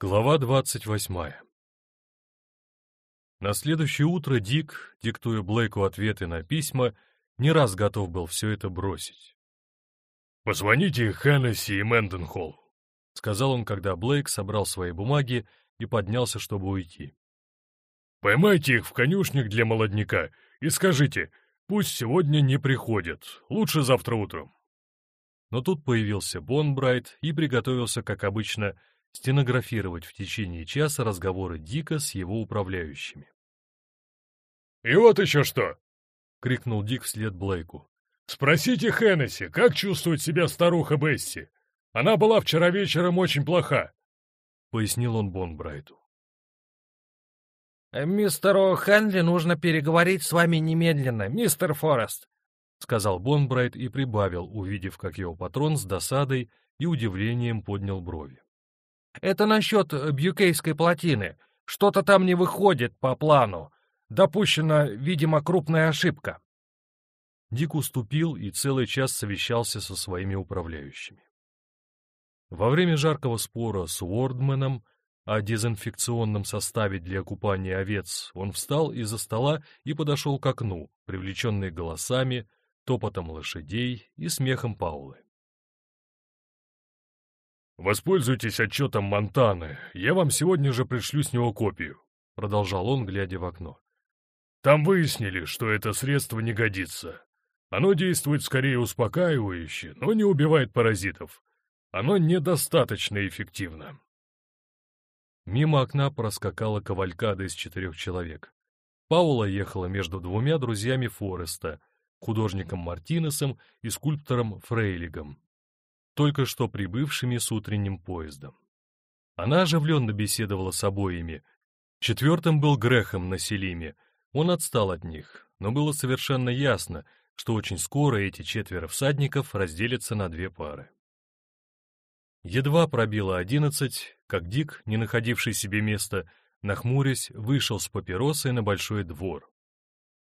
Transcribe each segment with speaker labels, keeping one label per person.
Speaker 1: Глава двадцать восьмая На следующее утро Дик, диктуя Блейку ответы на письма, не раз готов был все это бросить.
Speaker 2: «Позвоните Хеннесси и Мэнденхолл», —
Speaker 1: сказал он, когда Блейк собрал свои бумаги и поднялся, чтобы уйти.
Speaker 2: «Поймайте их в конюшник для молодняка и скажите, пусть сегодня не приходят, лучше завтра утром».
Speaker 1: Но тут появился Бонбрайт и приготовился, как обычно, стенографировать в течение часа разговоры Дика с его управляющими.
Speaker 2: «И вот еще что!» — крикнул Дик вслед Блейку. «Спросите Хеннесси, как чувствует себя старуха Бесси? Она была вчера вечером очень плоха», — пояснил он Бонбрайту.
Speaker 3: «Э, «Мистеру Хенли нужно переговорить с вами немедленно, мистер Форест», — сказал Бонбрайт и прибавил, увидев, как его патрон с досадой и удивлением поднял брови. Это насчет э, Бьюкейской плотины. Что-то там не выходит по плану. Допущена, видимо, крупная ошибка.
Speaker 1: Дик уступил и целый час совещался со своими управляющими. Во время жаркого спора с Уордменом о дезинфекционном составе для купания овец он встал из-за стола и подошел к окну, привлеченный голосами, топотом лошадей и смехом Паулы.
Speaker 2: «Воспользуйтесь отчетом Монтаны, я вам сегодня же пришлю с него копию», — продолжал он, глядя в окно. «Там выяснили, что это средство не годится. Оно действует скорее успокаивающе, но не убивает паразитов. Оно недостаточно эффективно».
Speaker 1: Мимо окна проскакала кавалькада из четырех человек. Паула ехала между двумя друзьями Фореста, художником Мартинесом и скульптором Фрейлигом только что прибывшими с утренним поездом. Она оживленно беседовала с обоими. Четвертым был Грехом на Селиме. Он отстал от них, но было совершенно ясно, что очень скоро эти четверо всадников разделятся на две пары. Едва пробило одиннадцать, как Дик, не находивший себе места, нахмурясь, вышел с папиросой на большой двор.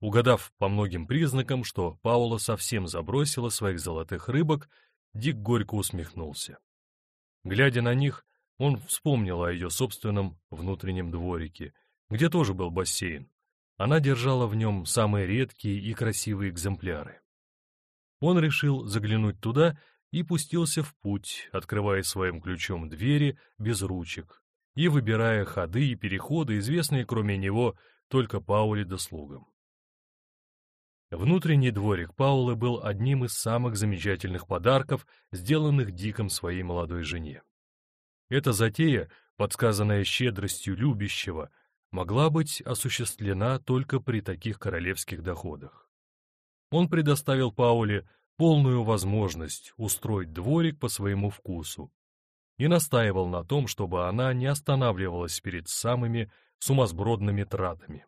Speaker 1: Угадав по многим признакам, что Паула совсем забросила своих золотых рыбок, Дик горько усмехнулся. Глядя на них, он вспомнил о ее собственном внутреннем дворике, где тоже был бассейн. Она держала в нем самые редкие и красивые экземпляры. Он решил заглянуть туда и пустился в путь, открывая своим ключом двери без ручек и выбирая ходы и переходы, известные кроме него только Пауле да слугам. Внутренний дворик Паулы был одним из самых замечательных подарков, сделанных Диком своей молодой жене. Эта затея, подсказанная щедростью любящего, могла быть осуществлена только при таких королевских доходах. Он предоставил Пауле полную возможность устроить дворик по своему вкусу и настаивал на том, чтобы она не останавливалась перед самыми сумасбродными тратами.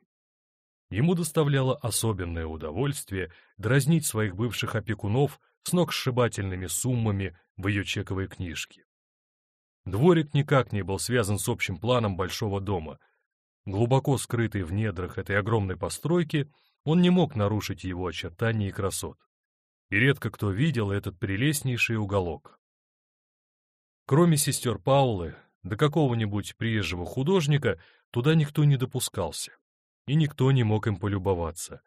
Speaker 1: Ему доставляло особенное удовольствие дразнить своих бывших опекунов с ногсшибательными суммами в ее чековой книжке. Дворик никак не был связан с общим планом большого дома. Глубоко скрытый в недрах этой огромной постройки, он не мог нарушить его очертания и красот. И редко кто видел этот прелестнейший уголок. Кроме сестер Паулы, до какого-нибудь приезжего художника, туда никто не допускался и никто не мог им полюбоваться.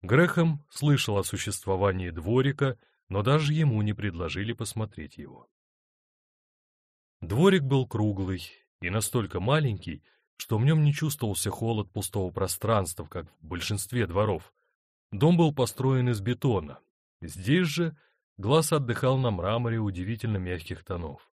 Speaker 1: Грехом слышал о существовании дворика, но даже ему не предложили посмотреть его. Дворик был круглый и настолько маленький, что в нем не чувствовался холод пустого пространства, как в большинстве дворов. Дом был построен из бетона. Здесь же глаз отдыхал на мраморе удивительно мягких тонов.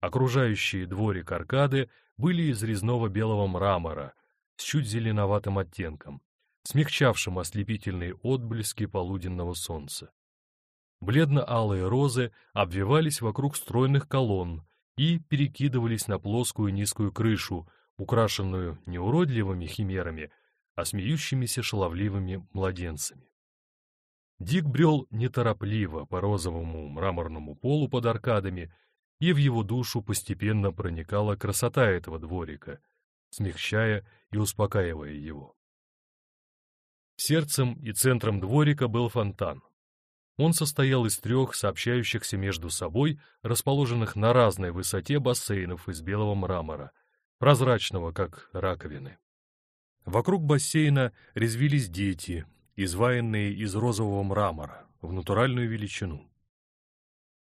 Speaker 1: Окружающие дворик аркады были из резного белого мрамора, с чуть зеленоватым оттенком, смягчавшим ослепительные отблески полуденного солнца. Бледно-алые розы обвивались вокруг стройных колонн и перекидывались на плоскую низкую крышу, украшенную не уродливыми химерами, а смеющимися шаловливыми младенцами. Дик брел неторопливо по розовому мраморному полу под аркадами, и в его душу постепенно проникала красота этого дворика — смягчая и успокаивая его. Сердцем и центром дворика был фонтан. Он состоял из трех сообщающихся между собой, расположенных на разной высоте бассейнов из белого мрамора, прозрачного, как раковины. Вокруг бассейна резвились дети, изваянные из розового мрамора, в натуральную величину.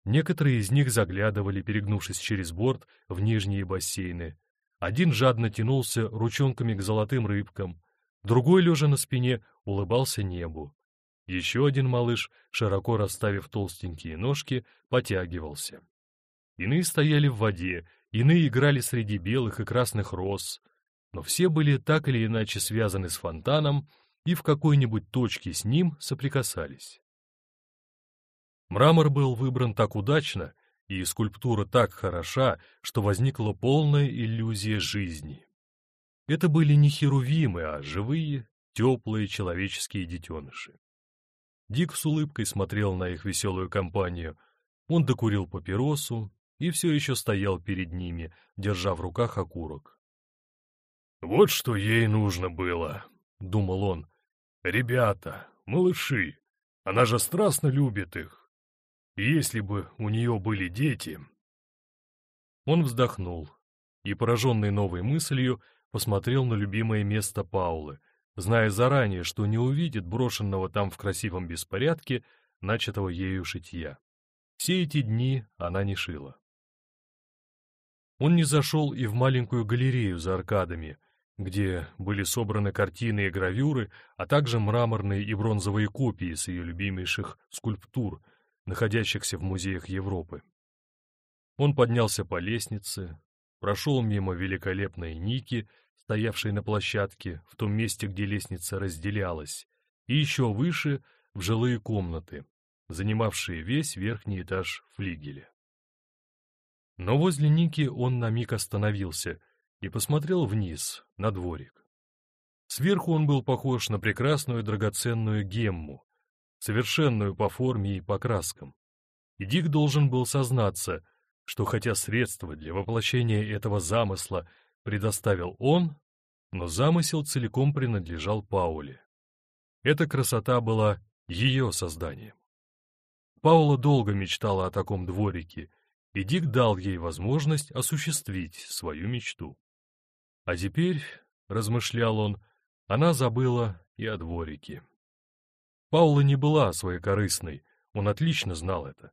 Speaker 1: Некоторые из них заглядывали, перегнувшись через борт, в нижние бассейны. Один жадно тянулся ручонками к золотым рыбкам, другой, лежа на спине, улыбался небу. Еще один малыш, широко расставив толстенькие ножки, потягивался. Иные стояли в воде, иные играли среди белых и красных роз, но все были так или иначе связаны с фонтаном и в какой-нибудь точке с ним соприкасались. Мрамор был выбран так удачно, и скульптура так хороша, что возникла полная иллюзия жизни. Это были не херувимы, а живые, теплые человеческие детеныши. Дик с улыбкой смотрел на их веселую компанию. Он докурил папиросу и все еще стоял перед ними, держа в руках окурок.
Speaker 2: «Вот что ей нужно было», — думал он. «Ребята, малыши, она же страстно любит их. Если бы у нее были дети...»
Speaker 1: Он вздохнул и, пораженный новой мыслью, посмотрел на любимое место Паулы, зная заранее, что не увидит брошенного там в красивом беспорядке, начатого ею шитья. Все эти дни она не шила. Он не зашел и в маленькую галерею за аркадами, где были собраны картины и гравюры, а также мраморные и бронзовые копии с ее любимейших скульптур — находящихся в музеях Европы. Он поднялся по лестнице, прошел мимо великолепной Ники, стоявшей на площадке, в том месте, где лестница разделялась, и еще выше в жилые комнаты, занимавшие весь верхний этаж флигеля. Но возле Ники он на миг остановился и посмотрел вниз, на дворик. Сверху он был похож на прекрасную драгоценную гемму, совершенную по форме и по краскам. И Дик должен был сознаться, что хотя средства для воплощения этого замысла предоставил он, но замысел целиком принадлежал Пауле. Эта красота была ее созданием. Паула долго мечтала о таком дворике, и Дик дал ей возможность осуществить свою мечту. А теперь, размышлял он, она забыла и о дворике. Паула не была своекорыстной, он отлично знал это.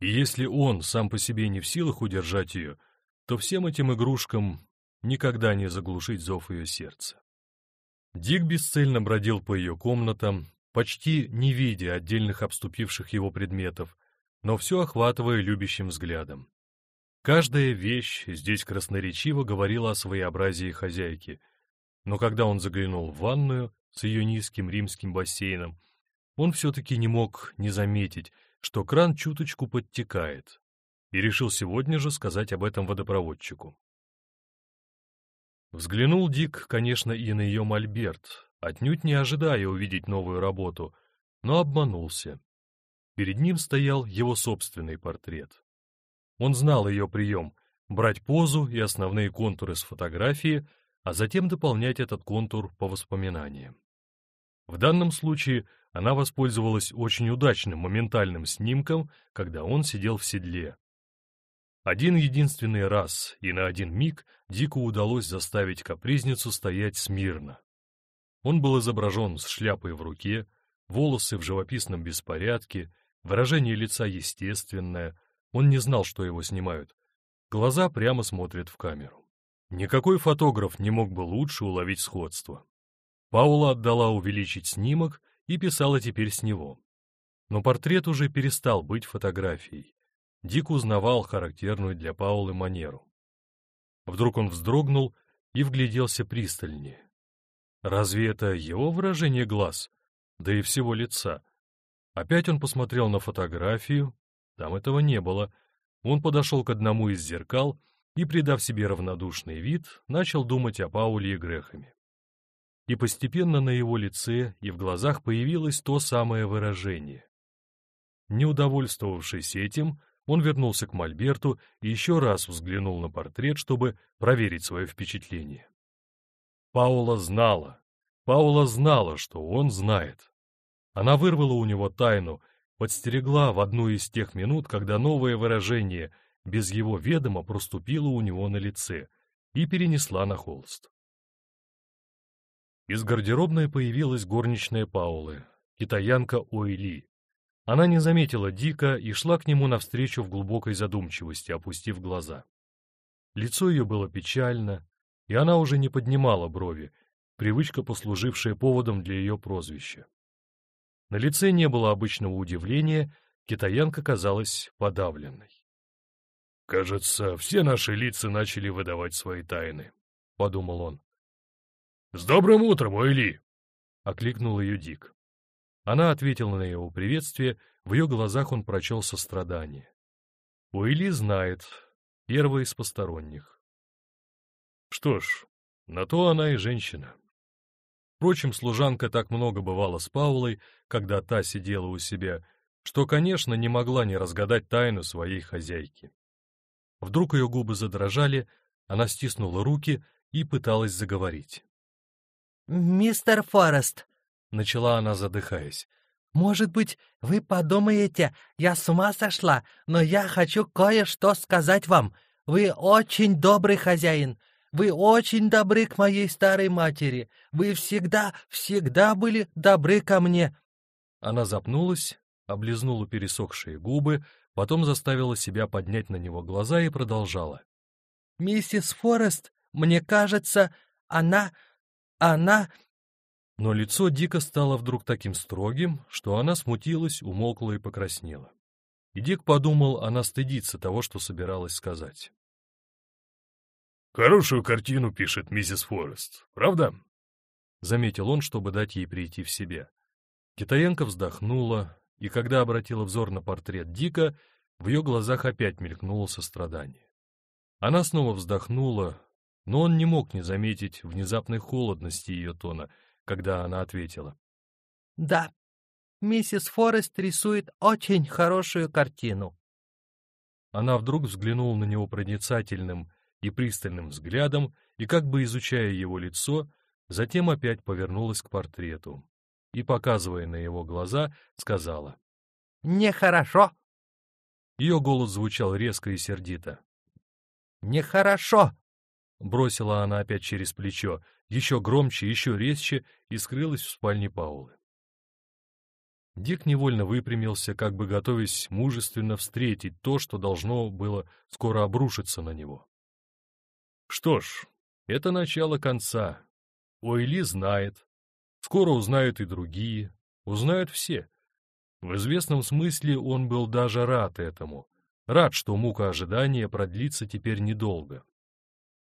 Speaker 1: И если он сам по себе не в силах удержать ее, то всем этим игрушкам никогда не заглушить зов ее сердца. Дик бесцельно бродил по ее комнатам, почти не видя отдельных обступивших его предметов, но все охватывая любящим взглядом. Каждая вещь здесь красноречиво говорила о своеобразии хозяйки, но когда он заглянул в ванную с ее низким римским бассейном, он все-таки не мог не заметить, что кран чуточку подтекает, и решил сегодня же сказать об этом водопроводчику. Взглянул Дик, конечно, и на ее мольберт, отнюдь не ожидая увидеть новую работу, но обманулся. Перед ним стоял его собственный портрет. Он знал ее прием — брать позу и основные контуры с фотографии, а затем дополнять этот контур по воспоминаниям. В данном случае она воспользовалась очень удачным моментальным снимком, когда он сидел в седле. Один единственный раз и на один миг Дику удалось заставить капризницу стоять смирно. Он был изображен с шляпой в руке, волосы в живописном беспорядке, выражение лица естественное, он не знал, что его снимают. Глаза прямо смотрят в камеру. Никакой фотограф не мог бы лучше уловить сходство. Паула отдала увеличить снимок и писала теперь с него. Но портрет уже перестал быть фотографией. Дик узнавал характерную для Паулы манеру. Вдруг он вздрогнул и вгляделся пристальнее. Разве это его выражение глаз, да и всего лица? Опять он посмотрел на фотографию, там этого не было. Он подошел к одному из зеркал и, придав себе равнодушный вид, начал думать о Пауле и Грехами и постепенно на его лице и в глазах появилось то самое выражение. Не удовольствовавшись этим, он вернулся к Мольберту и еще раз взглянул на портрет, чтобы проверить свое впечатление. Паула знала, Паула знала, что он знает. Она вырвала у него тайну, подстерегла в одну из тех минут, когда новое выражение без его ведома проступило у него на лице, и перенесла на холст. Из гардеробной появилась горничная Паулы, китаянка Ойли. Она не заметила Дика и шла к нему навстречу в глубокой задумчивости, опустив глаза. Лицо ее было печально, и она уже не поднимала брови, привычка, послужившая поводом для ее прозвища. На лице не было обычного удивления, китаянка казалась подавленной. «Кажется, все наши лица начали выдавать свои тайны», — подумал он. «С добрым утром, Уэли!» — окликнул ее Дик. Она ответила на его приветствие, в ее глазах он прочел сострадание. Уэли знает, первая из посторонних. Что ж, на то она и женщина. Впрочем, служанка так много бывала с Паулой, когда та сидела у себя, что, конечно, не могла не разгадать тайну своей хозяйки. Вдруг ее губы задрожали, она стиснула руки и пыталась заговорить.
Speaker 4: «Мистер Форест», —
Speaker 1: начала она, задыхаясь, —
Speaker 4: «может быть, вы подумаете, я с ума сошла, но я хочу кое-что сказать вам. Вы очень добрый хозяин. Вы очень добры к моей старой матери. Вы всегда, всегда были добры ко мне».
Speaker 1: Она запнулась, облизнула пересохшие губы, потом заставила себя поднять на него глаза и продолжала.
Speaker 4: «Миссис Форест, мне кажется, она... она...»
Speaker 1: Но лицо Дика стало вдруг таким строгим, что она смутилась, умолкла и покраснела. И Дик подумал, она стыдится того, что собиралась сказать. «Хорошую картину пишет миссис Форест, правда?» Заметил он, чтобы дать ей прийти в себя. Китаянка вздохнула, и когда обратила взор на портрет Дика, в ее глазах опять мелькнуло сострадание. Она снова вздохнула, но он не мог не заметить внезапной холодности ее тона, когда она ответила.
Speaker 4: «Да, миссис Форест рисует очень хорошую картину».
Speaker 1: Она вдруг взглянула на него проницательным, и пристальным взглядом, и как бы изучая его лицо, затем опять повернулась к портрету и, показывая на его глаза, сказала
Speaker 4: «Нехорошо».
Speaker 1: Ее голос звучал резко и сердито.
Speaker 4: «Нехорошо!»
Speaker 1: Бросила она опять через плечо, еще громче, еще резче, и скрылась в спальне Паулы. Дик невольно выпрямился, как бы готовясь мужественно встретить то, что должно было скоро обрушиться на него. Что ж, это начало конца. Ойли знает. Скоро узнают и другие. Узнают все. В известном смысле он был даже рад этому. Рад, что мука ожидания продлится теперь недолго.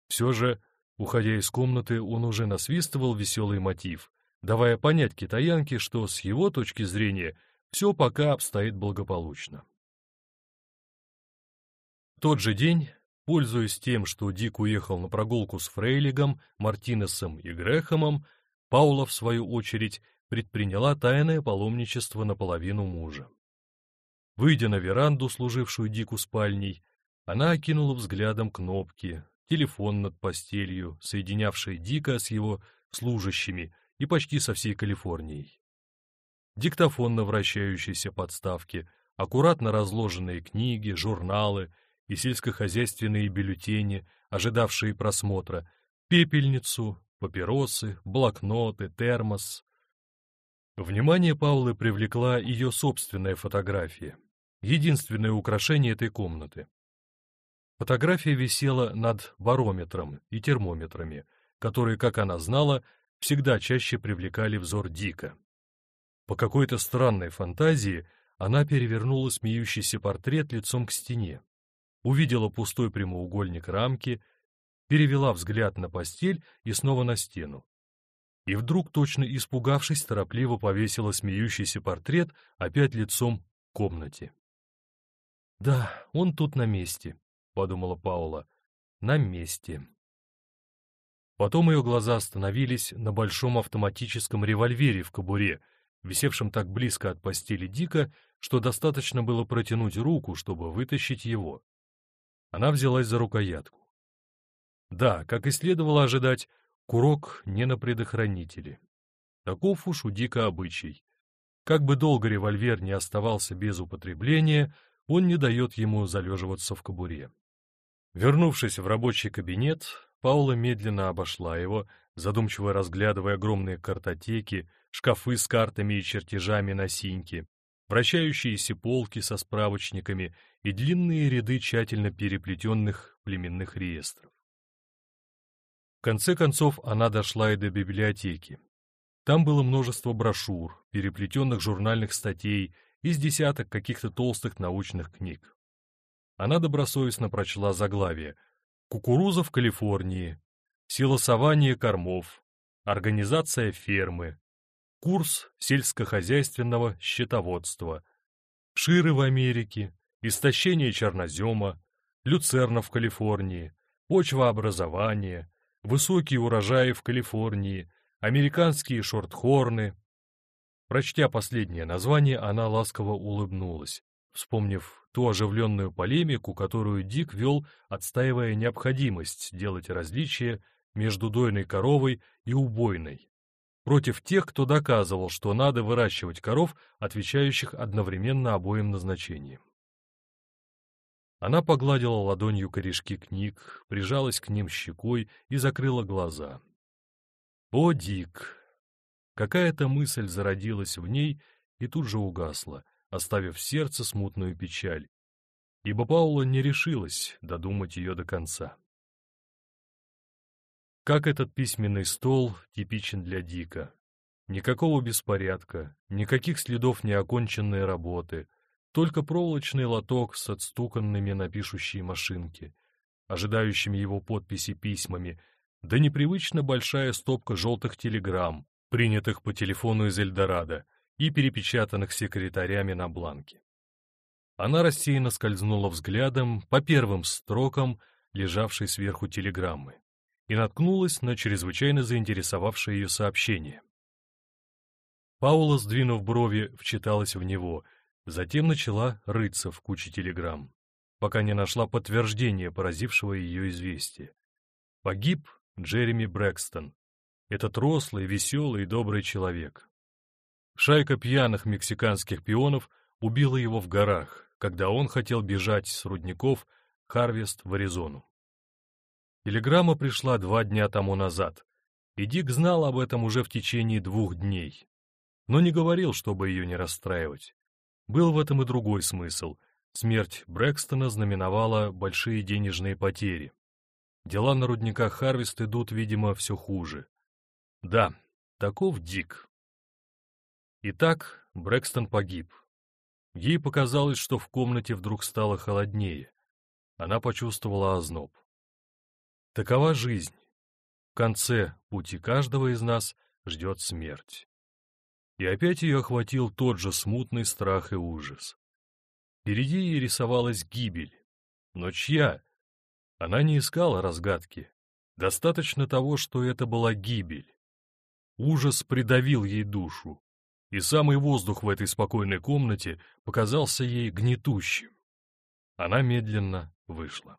Speaker 1: Все же, уходя из комнаты, он уже насвистывал веселый мотив, давая понять китаянке, что с его точки зрения все пока обстоит благополучно. Тот же день Пользуясь тем, что Дик уехал на прогулку с Фрейлигом, Мартинесом и Грехомом, Паула, в свою очередь, предприняла тайное паломничество наполовину мужа. Выйдя на веранду, служившую Дику спальней, она окинула взглядом кнопки, телефон над постелью, соединявший Дика с его служащими и почти со всей Калифорнией. Диктофон на вращающейся подставке, аккуратно разложенные книги, журналы — и сельскохозяйственные бюллетени, ожидавшие просмотра, пепельницу, папиросы, блокноты, термос. Внимание Паулы привлекла ее собственная фотография, единственное украшение этой комнаты. Фотография висела над барометром и термометрами, которые, как она знала, всегда чаще привлекали взор Дика. По какой-то странной фантазии она перевернула смеющийся портрет лицом к стене увидела пустой прямоугольник рамки, перевела взгляд на постель и снова на стену. И вдруг, точно испугавшись, торопливо повесила смеющийся портрет опять лицом к комнате. «Да, он тут на месте», — подумала Паула, — «на месте». Потом ее глаза остановились на большом автоматическом револьвере в кобуре, висевшем так близко от постели Дика, что достаточно было протянуть руку, чтобы вытащить его. Она взялась за рукоятку. Да, как и следовало ожидать, курок не на предохранителе. Таков уж у Дика обычай. Как бы долго револьвер не оставался без употребления, он не дает ему залеживаться в кобуре. Вернувшись в рабочий кабинет, Паула медленно обошла его, задумчиво разглядывая огромные картотеки, шкафы с картами и чертежами на синьке, вращающиеся полки со справочниками и длинные ряды тщательно переплетенных племенных реестров. В конце концов она дошла и до библиотеки. Там было множество брошюр, переплетенных журнальных статей из десяток каких-то толстых научных книг. Она добросовестно прочла заглавие «Кукуруза в Калифорнии», «Силосование кормов», «Организация фермы», «Курс сельскохозяйственного счетоводства», «Ширы в Америке», «Истощение чернозема», «Люцерна в Калифорнии», «Почвообразование», «Высокие урожаи в Калифорнии», «Американские шортхорны». Прочтя последнее название, она ласково улыбнулась, вспомнив ту оживленную полемику, которую Дик вел, отстаивая необходимость делать различие между дойной коровой и убойной, против тех, кто доказывал, что надо выращивать коров, отвечающих одновременно обоим назначениям. Она погладила ладонью корешки книг, прижалась к ним щекой и закрыла глаза. О, Дик! Какая-то мысль зародилась в ней и тут же угасла — оставив в сердце смутную печаль, ибо Паула не решилась додумать ее до конца. Как этот письменный стол типичен для Дика. Никакого беспорядка, никаких следов неоконченной работы, только проволочный лоток с отстуканными на пишущей машинке, ожидающими его подписи письмами, да непривычно большая стопка желтых телеграмм, принятых по телефону из Эльдорадо, и перепечатанных секретарями на бланке. Она рассеянно скользнула взглядом по первым строкам, лежавшей сверху телеграммы, и наткнулась на чрезвычайно заинтересовавшее ее сообщение. Паула, сдвинув брови, вчиталась в него, затем начала рыться в куче телеграмм, пока не нашла подтверждения поразившего ее известия. Погиб Джереми Брэкстон, этот рослый, веселый и добрый человек. Шайка пьяных мексиканских пионов убила его в горах, когда он хотел бежать с рудников Харвест в Аризону. Телеграмма пришла два дня тому назад, и Дик знал об этом уже в течение двух дней, но не говорил, чтобы ее не расстраивать. Был в этом и другой смысл. Смерть Брэкстона знаменовала большие денежные потери. Дела на рудниках Харвест идут, видимо, все хуже. Да, таков Дик. Итак, Брэкстон погиб. Ей показалось, что в комнате вдруг стало холоднее. Она почувствовала озноб. Такова жизнь. В конце пути каждого из нас ждет смерть. И опять ее охватил тот же смутный страх и ужас. Впереди ей рисовалась гибель. Но чья? Она не искала разгадки. Достаточно того, что это была гибель. Ужас придавил ей душу и самый воздух в этой спокойной комнате показался ей гнетущим. Она медленно вышла.